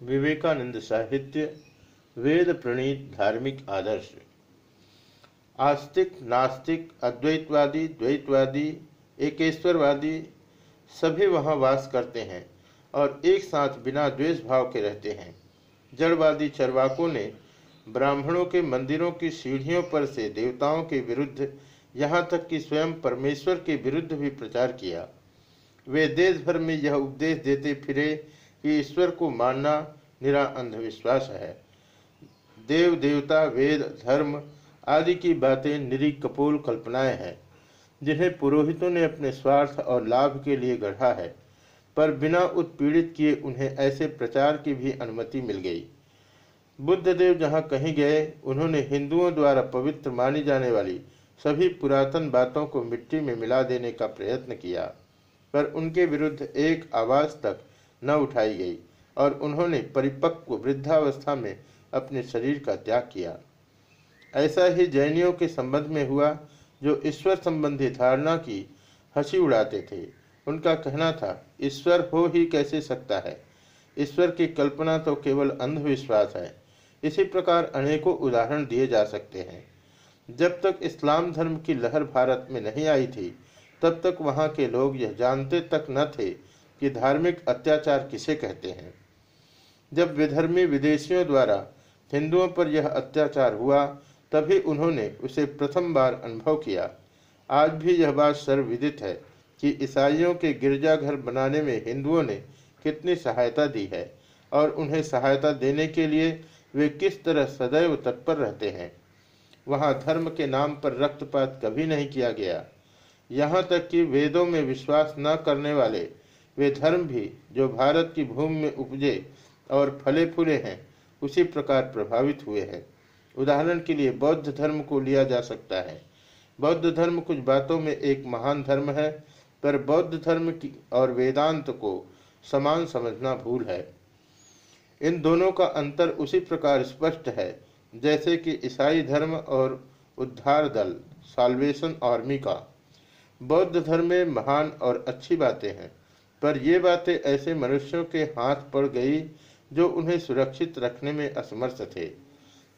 विवेकानंद साहित्य, वेद प्रणीत धार्मिक आदर्श। आस्तिक, नास्तिक, अद्वैतवादी, द्वैतवादी, एकेश्वरवादी, सभी वहाँ वास करते हैं और एक साथ बिना द्वेष भाव के रहते हैं। जड़वादी चरवाकों ने ब्राह्मणों के मंदिरों की सीढ़ियों पर से देवताओं के विरुद्ध, यहाँ तक कि स्वयं परमेश्वर के विरुद्ध भी प्रचार किया। वे देश भर में यह उपदेश देते फिरे कि ईश्वर को मानना निरा अंधविश्वास है। देव, देवता, वेद, धर्म आदि की बातें निरी कपोल कल्पनाएँ हैं, जिन्हें पुरोहितों ने अपने स्वार्थ और लाभ के लिए गढ़ा है, पर बिना उत्पीड़ित किए उन्हें ऐसे प्रचार की भी अनुमति मिल गई। बुद्धदेव जहाँ कहीं गए, उन्होंने हिंदुओं द्वारा पवित्र मानी जाने वाली सभी पुरातन बातों को मिट्टी में मिला देने का प्रयत्न किया, पर उनके विरुद्ध एक आवाज़ तक न उठाई गई और उन्होंने परिपक्व वृद्धावस्था में अपने शरीर का त्याग किया। ऐसा ही जैनियों के संबंध में हुआ, जो ईश्वर संबंधी धारणा की हँसी उड़ाते थे। उनका कहना था, ईश्वर हो ही कैसे सकता है? ईश्वर की कल्पना तो केवल अंधविश्वास है। इसी प्रकार अनेकों उदाहरण दिए जा सकते हैं। जब तक इस्लाम धर्म की लहर भारत में नहीं आई थी, तब तक वहाँ के लोग यह जानते तक न थे कि धार्मिक अत्याचार किसे कहते हैं? जब विधर्मी विदेशियों द्वारा हिंदुओं पर यह अत्याचार हुआ, तभी उन्होंने उसे प्रथम बार अनुभव किया। आज भी यह बात सर्वविदित है कि ईसाइयों के गिरजाघर बनाने में हिंदुओं ने कितनी सहायता दी है और उन्हें सहायता देने के लिए वे किस तरह सदैव तत्पर रहते हैं। वहाँ धर्म के नाम पर रक्तपात कभी नहीं किया गया। यहाँ तक कि वेदों में विश्वास न करने वाले वे धर्म भी जो भारत की भूमि में उपजे और फले फूले हैं, उसी प्रकार प्रभावित हुए हैं। उदाहरण के लिए बौद्ध धर्म को लिया जा सकता है। बौद्ध धर्म कुछ बातों में एक महान धर्म है, पर बौद्ध धर्म की और वेदांत को समान समझना भूल है। इन दोनों का अंतर उसी प्रकार स्पष्ट है, जैसे कि ईसाई धर्म और उद्धार दल, साल्वेशन आर्मी का। बौद्ध धर्म में महान और अच्छी बातें हैं। पर ये बातें ऐसे मनुष्यों के हाथ पड़ गई, जो उन्हें सुरक्षित रखने में असमर्थ थे।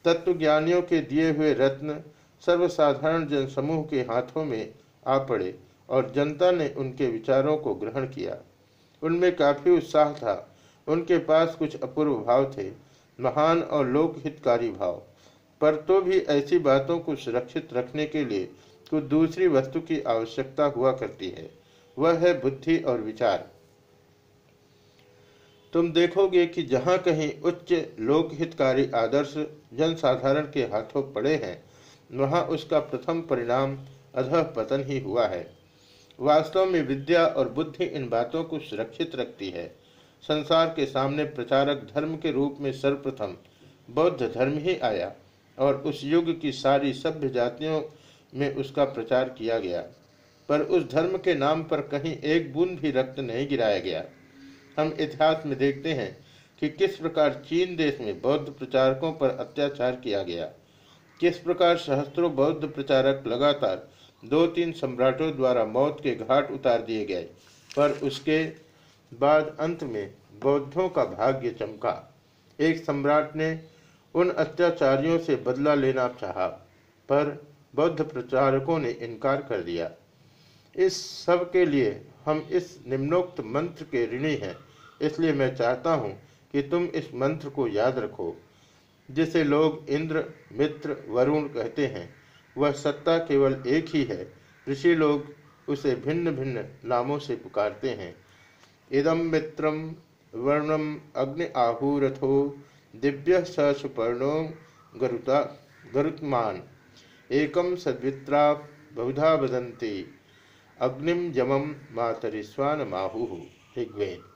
तत्वज्ञानियों के दिए हुए रत्न सर्वसाधारण जनसमूह के हाथों में आ पड़े और जनता ने उनके विचारों को ग्रहण किया। उनमें काफ़ी उत्साह था। उनके पास कुछ अपूर्व भाव थे, महान और लोकहितकारी भाव। पर तो भी ऐसी बातों को सुरक्षित रखने के लिए कुछ दूसरी वस्तु की आवश्यकता हुआ करती है। वह है बुद्धि और विचार। तुम देखोगे कि जहाँ कहीं उच्च लोकहितकारी आदर्श जनसाधारण के हाथों पड़े हैं, वहाँ उसका प्रथम परिणाम अधः पतन ही हुआ है। वास्तव में विद्या और बुद्धि इन बातों को सुरक्षित रखती है। संसार के सामने प्रचारक धर्म के रूप में सर्वप्रथम बौद्ध धर्म ही आया और उस युग की सारी सभ्य जातियों में उसका प्रचार किया गया। पर उस धर्म के नाम पर कहीं एक बूंद भी रक्त नहीं गिराया गया। हम इतिहास में देखते हैं कि किस प्रकार चीन देश में बौद्ध प्रचारकों पर अत्याचार किया गया। किस प्रकार सहस्त्रों बौद्ध प्रचारक लगातार दो तीन सम्राटों द्वारा मौत के घाट उतार दिए गए, पर उसके बाद अंत में बौद्धों का भाग्य चमका। एक सम्राट ने उन अत्याचारियों से बदला लेना चाहा, पर बौद्ध प्रचारकों ने इनकार कर दिया। इस सब के लिए हम इस निम्नोक्त मंत्र के ऋणी हैं। इसलिए मैं चाहता हूँ कि तुम इस मंत्र को याद रखो, जिसे लोग इंद्र, मित्र, वरुण कहते हैं। वह सत्ता केवल एक ही है। ऋषि लोग उसे भिन्न भिन्न नामों से पुकारते हैं। इदम मित्रम वर्णम अग्नि आहूरथो, दिव्य स सुपर्णो गरुता, गरुत्मान। एकम सद्वित्रा बहुधा वदंती अग्निम जमम मातरिस्वान माहु ऋग्वेद।